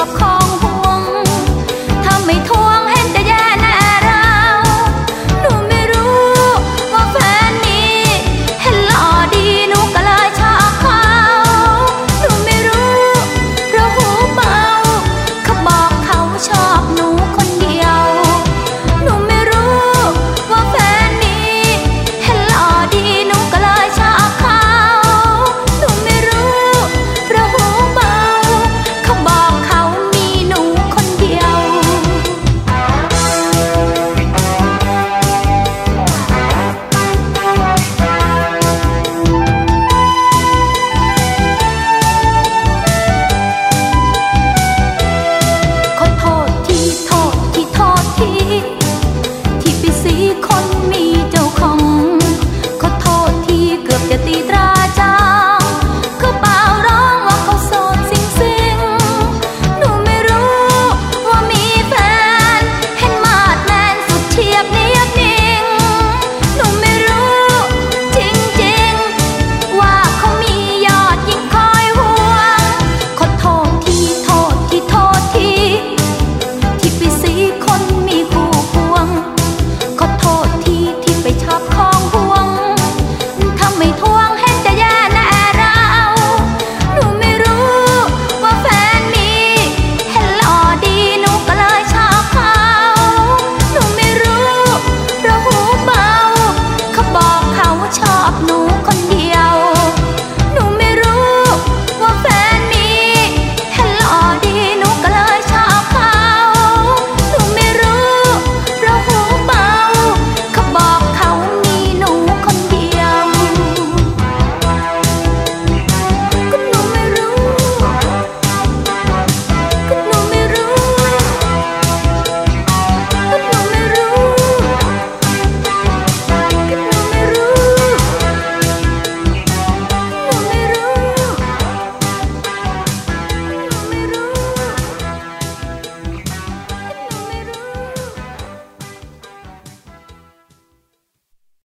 อบคอ เทียบนี้